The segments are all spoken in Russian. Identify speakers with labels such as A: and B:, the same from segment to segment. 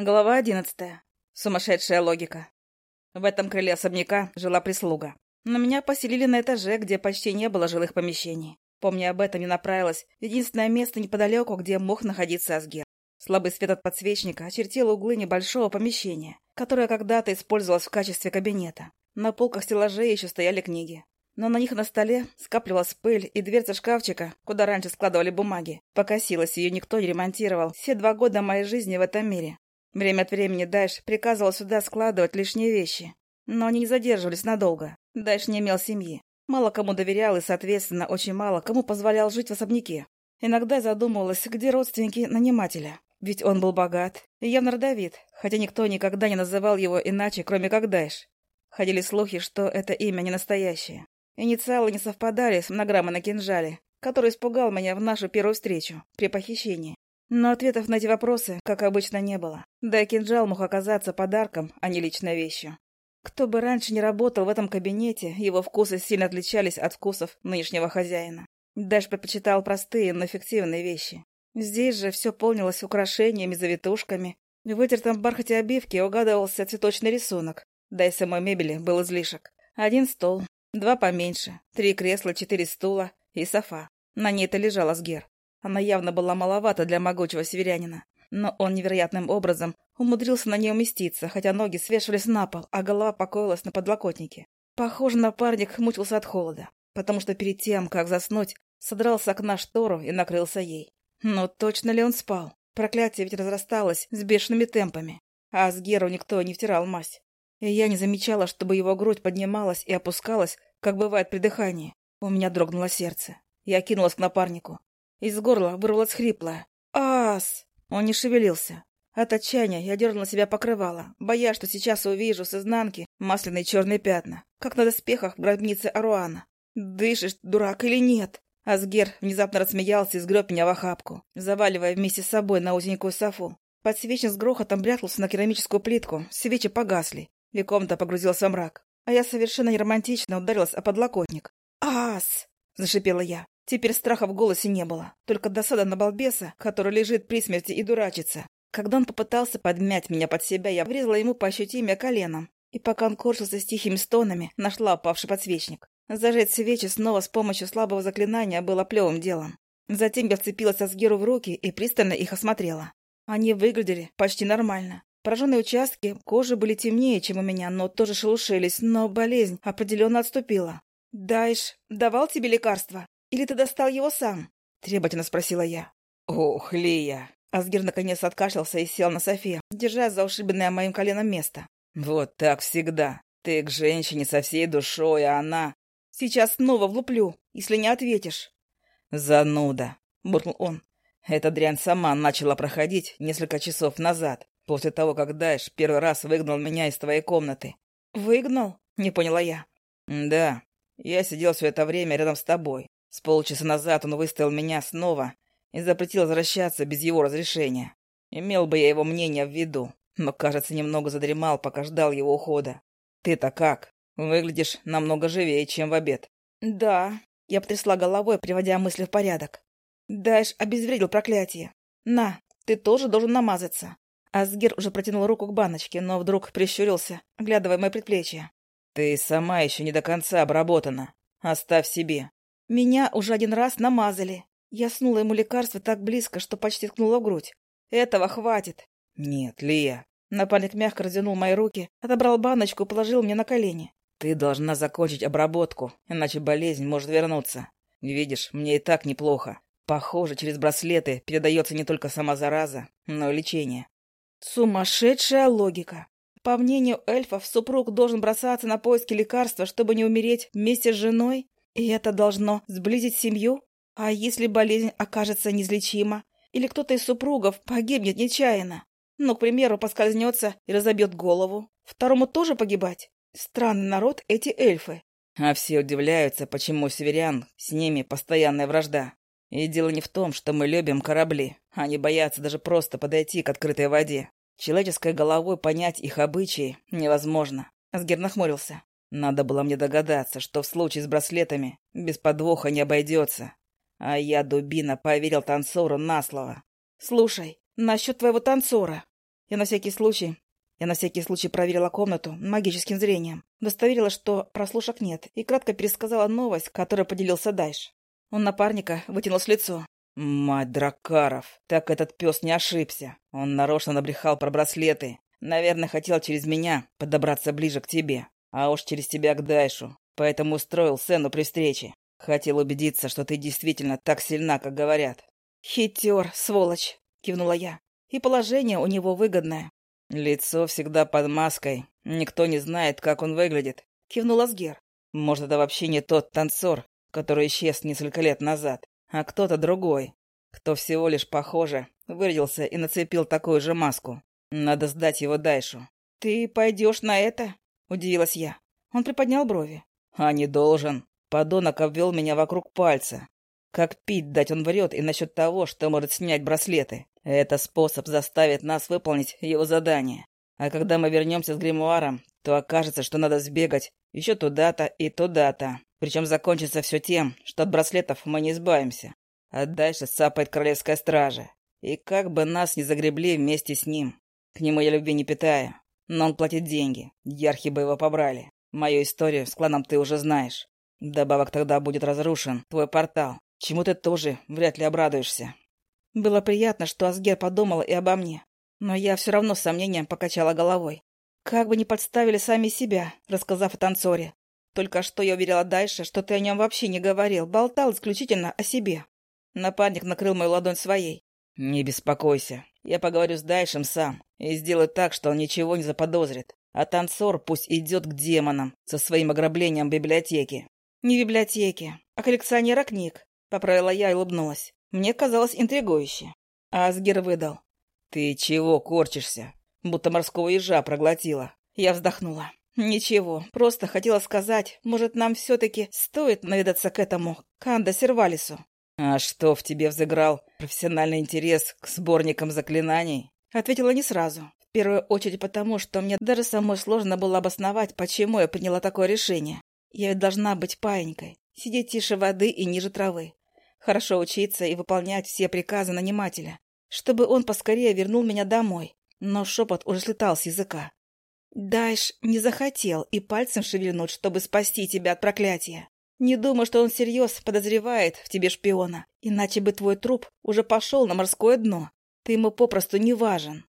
A: Глава одиннадцатая. Сумасшедшая логика. В этом крыле особняка жила прислуга. Но меня поселили на этаже, где почти не было жилых помещений. Помня об этом, я направилась в единственное место неподалеку, где мог находиться Асгер. Слабый свет от подсвечника очертил углы небольшого помещения, которое когда-то использовалось в качестве кабинета. На полках стеллажей еще стояли книги. Но на них на столе скапливалась пыль, и дверца шкафчика, куда раньше складывали бумаги, покосилась, ее никто не ремонтировал все два года моей жизни в этом мире. Время от времени Дайш приказывал сюда складывать лишние вещи, но они не задерживались надолго. Дайш не имел семьи. Мало кому доверял и, соответственно, очень мало кому позволял жить в особняке. Иногда задумывалась, где родственники нанимателя. Ведь он был богат и явно родовит, хотя никто никогда не называл его иначе, кроме как Дайш. Ходили слухи, что это имя не настоящее. Инициалы не совпадали с монограммой на кинжале, который испугал меня в нашу первую встречу при похищении. Но ответов на эти вопросы, как обычно, не было. Да и кинжал мог оказаться подарком, а не личной вещью. Кто бы раньше не работал в этом кабинете, его вкусы сильно отличались от вкусов нынешнего хозяина. Дэш предпочитал простые, но эффективные вещи. Здесь же все полнилось украшениями, завитушками. В вытертом бархате обивки угадывался цветочный рисунок. Да и самой мебели был излишек. Один стол, два поменьше, три кресла, четыре стула и софа. На ней-то лежал Асгер. Она явно была маловата для могучего северянина. Но он невероятным образом умудрился на ней уместиться, хотя ноги свешивались на пол, а голова покоилась на подлокотнике. Похоже, напарник мучился от холода, потому что перед тем, как заснуть, содрал с окна штору и накрылся ей. Но точно ли он спал? Проклятие ведь разрасталось с бешеными темпами, а Асгеру никто не втирал мазь. И я не замечала, чтобы его грудь поднималась и опускалась, как бывает при дыхании. У меня дрогнуло сердце. Я кинулась к напарнику. Из горла вырвалось хриплое. «Ас!» Он не шевелился. От отчаяния я дернула себя покрывало, боясь, что сейчас увижу с изнанки масляные черные пятна, как на доспехах в гробнице Аруана. «Дышишь, дурак, или нет?» Асгер внезапно рассмеялся и сгреб меня в охапку, заваливая вместе с собой на узенькую софу. Подсвечник с грохотом брякнулся на керамическую плитку, свечи погасли, и комната погрузился в мрак. А я совершенно неромантично ударилась о подлокотник. «Ас!» — зашипела я. Теперь страха в голосе не было, только досада на балбеса, который лежит при смерти и дурачится. Когда он попытался подмять меня под себя, я врезала ему по ощутимее коленом. И пока он корчился с тихими стонами, нашла упавший подсвечник. Зажечь свечи снова с помощью слабого заклинания было плевым делом. Затем я вцепилась Асгиру в руки и пристально их осмотрела. Они выглядели почти нормально. Пораженные участки кожи были темнее, чем у меня, но тоже шелушились, но болезнь определенно отступила. «Дайш давал тебе лекарство?» Или ты достал его сам?» — требовательно спросила я.
B: «Ох, Лия!»
A: Асгир наконец откашлялся и сел на софе, держась за ушибленное моим коленом место.
B: «Вот так всегда. Ты к женщине со всей душой, а она...»
A: «Сейчас снова влуплю, если не ответишь».
B: «Зануда!» — буркнул он. «Эта дрянь сама начала проходить несколько часов назад, после того, как Дайш первый раз выгнал меня из твоей комнаты».
A: «Выгнал?» — не поняла я.
B: «Да. Я сидел все это время рядом с тобой. С полчаса назад он выставил меня снова и запретил возвращаться без его разрешения. Имел бы я его мнение в виду, но, кажется, немного задремал, пока ждал его ухода. Ты-то как? Выглядишь намного живее, чем в обед.
A: Да, я потрясла головой, приводя мысли в порядок. Дайш обезвредил проклятие. На, ты тоже должен намазаться. Асгир уже протянул руку к баночке, но вдруг прищурился, оглядывая мои предплечья.
B: Ты сама еще не до конца обработана. Оставь себе.
A: Меня уже один раз намазали. Я снула ему лекарство так близко, что почти ткнула в грудь. Этого хватит.
B: Нет, Лия.
A: Напарник мягко развернул мои руки, отобрал баночку и положил мне на колени.
B: Ты должна закончить обработку, иначе болезнь может вернуться. Видишь, мне и так неплохо. Похоже, через браслеты передается не только сама зараза, но и лечение.
A: Сумасшедшая логика. По мнению эльфов, супруг должен бросаться на поиски лекарства, чтобы не умереть вместе с женой? И это должно сблизить семью? А если болезнь окажется неизлечима? Или кто-то из супругов погибнет нечаянно? Ну, к примеру, поскользнется и разобьет голову. Второму тоже погибать? Странный народ эти эльфы.
B: А все удивляются, почему северян с ними постоянная вражда. И дело не в том, что мы любим корабли. Они боятся даже просто подойти к открытой воде. Человеческой головой понять их обычаи невозможно. Асгер нахмурился. Надо было мне догадаться, что в случае с браслетами без подвоха не обойдется. А я, дубина, поверил танцору на слово.
A: «Слушай, насчет твоего танцора. Я на всякий случай... Я на всякий случай проверила комнату магическим зрением, удостоверила, что прослушок нет, и кратко пересказала новость, которой поделился Дайш. Он напарника вытянулось лицо.
B: «Мать Дракаров! Так этот пес не ошибся. Он нарочно набрехал про браслеты. Наверное, хотел через меня подобраться ближе к тебе, а уж через тебя к Дайшу. Поэтому устроил сцену при встрече. Хотел убедиться, что ты действительно так сильна, как говорят.
A: «Хитер, сволочь!» — кивнула я. «И положение у него выгодное».
B: «Лицо всегда под маской. Никто не знает, как он выглядит», — кивнул Асгер. «Может, это вообще не тот танцор, который исчез несколько лет назад, а кто-то другой, кто всего лишь, похоже, вырядился и нацепил такую же маску. Надо сдать его Дайшу».
A: «Ты пойдешь на это?» — удивилась я. Он приподнял брови.
B: «А не должен. Подонок обвел меня вокруг пальца. Как пить дать он врет и насчет того, что может снять браслеты. Это способ заставить нас выполнить его задание. А когда мы вернемся с гримуаром, то окажется, что надо сбегать еще туда-то и туда-то. Причем закончится все тем, что от браслетов мы не избавимся. А дальше сапает королевская стража. И как бы нас не загребли вместе с ним. К нему я любви не питаю. Но он платит деньги. Ярхи бы его побрали. Мою историю с кланом ты уже знаешь. Добавок тогда будет разрушен твой портал, чему ты тоже вряд ли обрадуешься.
A: Было приятно, что Асгер подумал и обо мне, но я все равно с сомнением покачала головой. Как бы не подставили сами себя, рассказав о танцоре. Только что я уверила дальше, что ты о нем вообще не говорил, болтал исключительно о себе. Напарник накрыл мою ладонь своей.
B: «Не беспокойся. Я поговорю с Дайшем сам и сделаю так, что он ничего не заподозрит. А танцор пусть идет к демонам со своим ограблением библиотеки.
A: «Не библиотеки, а коллекционера книг», — поправила я и улыбнулась. Мне казалось интригующе. А Асгер выдал.
B: «Ты чего корчишься? Будто морского ежа проглотила».
A: Я вздохнула. «Ничего, просто хотела сказать, может, нам все-таки стоит наведаться к этому Канда Сервалису».
B: «А что в тебе взыграл? Профессиональный интерес к сборникам заклинаний?»
A: Ответила не сразу. В первую очередь потому, что мне даже самой сложно было обосновать, почему я приняла такое решение. Я ведь должна быть паинькой, сидеть тише воды и ниже травы, хорошо учиться и выполнять все приказы нанимателя, чтобы он поскорее вернул меня домой. Но шепот уже слетал с языка. Дайш не захотел и пальцем шевельнуть, чтобы спасти тебя от проклятия. Не думаю, что он всерьез подозревает в тебе шпиона, иначе бы твой труп уже пошел на морское дно. Ты ему попросту не важен.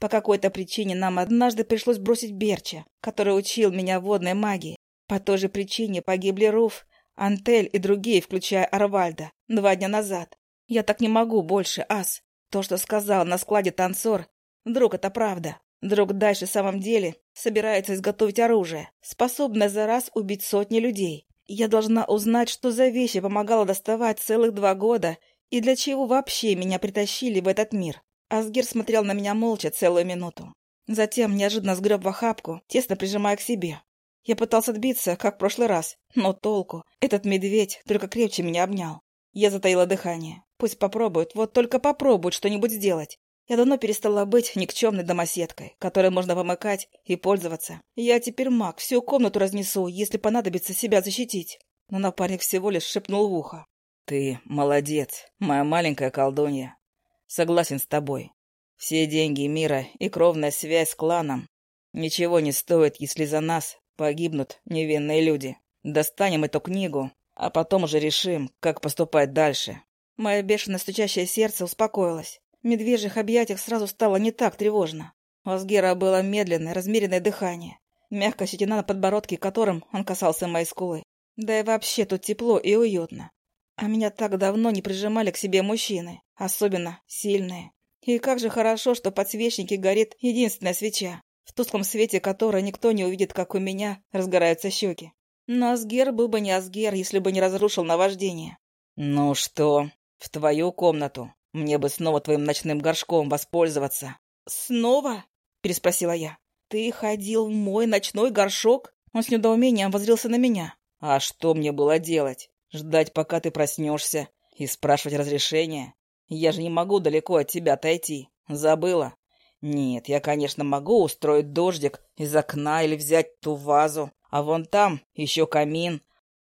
A: По какой-то причине нам однажды пришлось бросить Берча, который учил меня водной магии, по той же причине погибли Руф, Антель и другие, включая Арвальда, два дня назад. Я так не могу больше, Ас. То, что сказал на складе танцор, вдруг это правда. Друг дальше в самом деле собирается изготовить оружие, способное за раз убить сотни людей. Я должна узнать, что за вещи помогала доставать целых два года и для чего вообще меня притащили в этот мир. Асгир смотрел на меня молча целую минуту. Затем неожиданно сгреб в охапку, тесно прижимая к себе. Я пытался отбиться, как в прошлый раз, но толку. Этот медведь только крепче меня обнял. Я затаила дыхание. Пусть попробует, вот только попробует что-нибудь сделать. Я давно перестала быть никчемной домоседкой, которой можно помыкать и пользоваться. Я теперь маг, всю комнату разнесу, если понадобится себя защитить. Но напарник всего лишь шепнул в ухо.
B: «Ты молодец, моя маленькая колдунья. Согласен с тобой. Все деньги мира и кровная связь с кланом ничего не стоят, если за нас Погибнут невинные люди. Достанем эту книгу, а потом уже решим, как поступать дальше.
A: Мое бешено стучащее сердце успокоилось. Медвежьих объятиях сразу стало не так тревожно. У Асгера было медленное, размеренное дыхание, мягкая щетина на подбородке, которым он касался моей скулы. Да и вообще тут тепло и уютно. А меня так давно не прижимали к себе мужчины, особенно сильные. И как же хорошо, что подсвечнике горит единственная свеча в тусклом свете которой никто не увидит, как у меня разгораются щеки. Но Асгер был бы не Асгер, если бы не разрушил наваждение.
B: «Ну что, в твою комнату? Мне бы снова твоим ночным горшком воспользоваться».
A: «Снова?» — переспросила я. «Ты ходил в мой ночной горшок?» Он с недоумением возрился на меня.
B: «А что мне было делать? Ждать, пока ты проснешься, и спрашивать разрешения? Я же не могу далеко от тебя отойти. Забыла?» Нет, я, конечно, могу устроить дождик из окна или взять ту вазу, а вон там еще камин.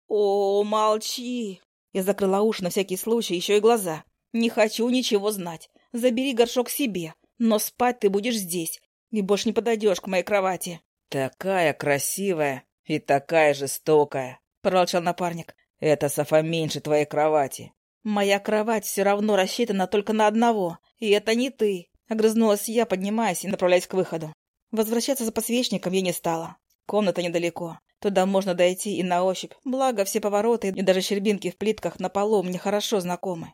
A: О, молчи! Я закрыла уши на всякий случай, еще и глаза. Не хочу ничего знать. Забери горшок себе. Но спать ты будешь здесь и больше не подойдешь к моей кровати.
B: Такая красивая и такая жестокая, проворчал напарник. Это Софа меньше твоей кровати.
A: Моя кровать все равно рассчитана только на одного, и это не ты. Огрызнулась я, поднимаясь и направляясь к выходу. Возвращаться за подсвечником я не стала. Комната недалеко. Туда можно дойти и на ощупь, благо все повороты и даже щербинки в плитках на полу мне хорошо знакомы.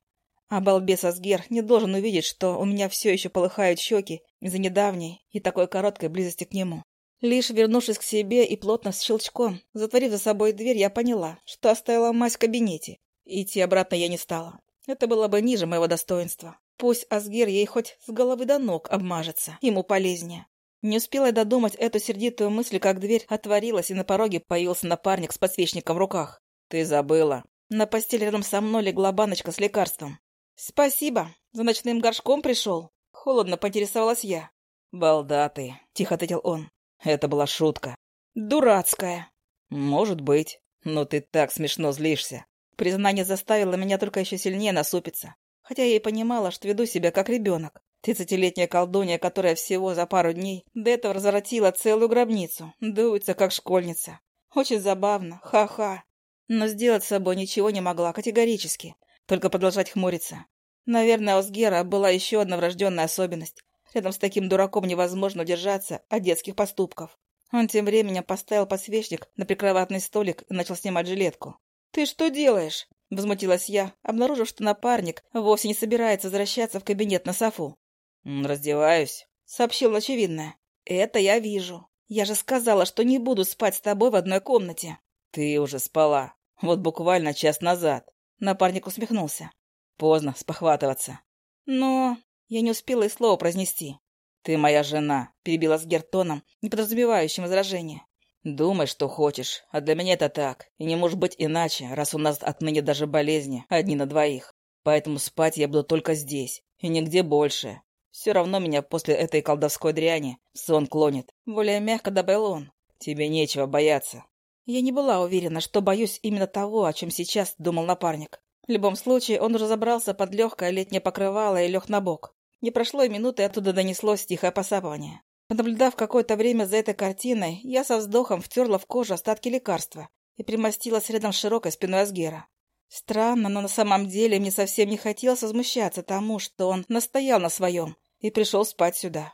A: А балбес Асгер не должен увидеть, что у меня все еще полыхают щеки из-за недавней и такой короткой близости к нему. Лишь вернувшись к себе и плотно с щелчком, затворив за собой дверь, я поняла, что оставила мать в кабинете. Идти обратно я не стала. Это было бы ниже моего достоинства. Пусть Асгер ей хоть с головы до ног обмажется, ему полезнее. Не успела я додумать эту сердитую мысль, как дверь отворилась, и на пороге появился напарник с подсвечником в руках.
B: «Ты забыла».
A: На постель рядом со мной легла баночка с лекарством. «Спасибо. За ночным горшком пришел». Холодно поинтересовалась я.
B: «Балда ты», — тихо ответил он. «Это была шутка».
A: «Дурацкая».
B: «Может быть. Но ты так смешно злишься».
A: Признание заставило меня только еще сильнее насупиться. Хотя я и понимала, что веду себя как ребенок. Тридцатилетняя колдунья, которая всего за пару дней до этого разворотила целую гробницу, дуется как школьница. Очень забавно, ха-ха. Но сделать с собой ничего не могла категорически, только продолжать хмуриться. Наверное, у Сгера была еще одна врожденная особенность. Рядом с таким дураком невозможно удержаться от детских поступков. Он тем временем поставил подсвечник на прикроватный столик и начал снимать жилетку. «Ты что делаешь?» — возмутилась я, обнаружив, что напарник вовсе не собирается возвращаться в кабинет на софу.
B: «Раздеваюсь», —
A: сообщил очевидное. «Это я вижу. Я же сказала, что не буду спать с тобой в одной комнате».
B: «Ты уже спала. Вот буквально час назад».
A: Напарник усмехнулся.
B: «Поздно спохватываться».
A: «Но...» Я не успела и слова произнести.
B: «Ты моя жена», — перебила с Гертоном,
A: не подразумевающим возражения.
B: «Думай, что хочешь, а для меня это так, и не может быть иначе, раз у нас отныне даже болезни, одни на двоих. Поэтому спать я буду только здесь, и нигде больше. Все равно меня после этой колдовской дряни сон клонит.
A: Более мягко добавил он.
B: Тебе нечего бояться.
A: Я не была уверена, что боюсь именно того, о чем сейчас думал напарник. В любом случае, он уже забрался под легкое летнее покрывало и лег на бок. Не прошло и минуты, оттуда донеслось тихое посапывание. Наблюдав какое-то время за этой картиной, я со вздохом втерла в кожу остатки лекарства и примостилась рядом с широкой спиной Асгера. Странно, но на самом деле мне совсем не хотелось возмущаться тому, что он настоял на своем и пришел спать сюда.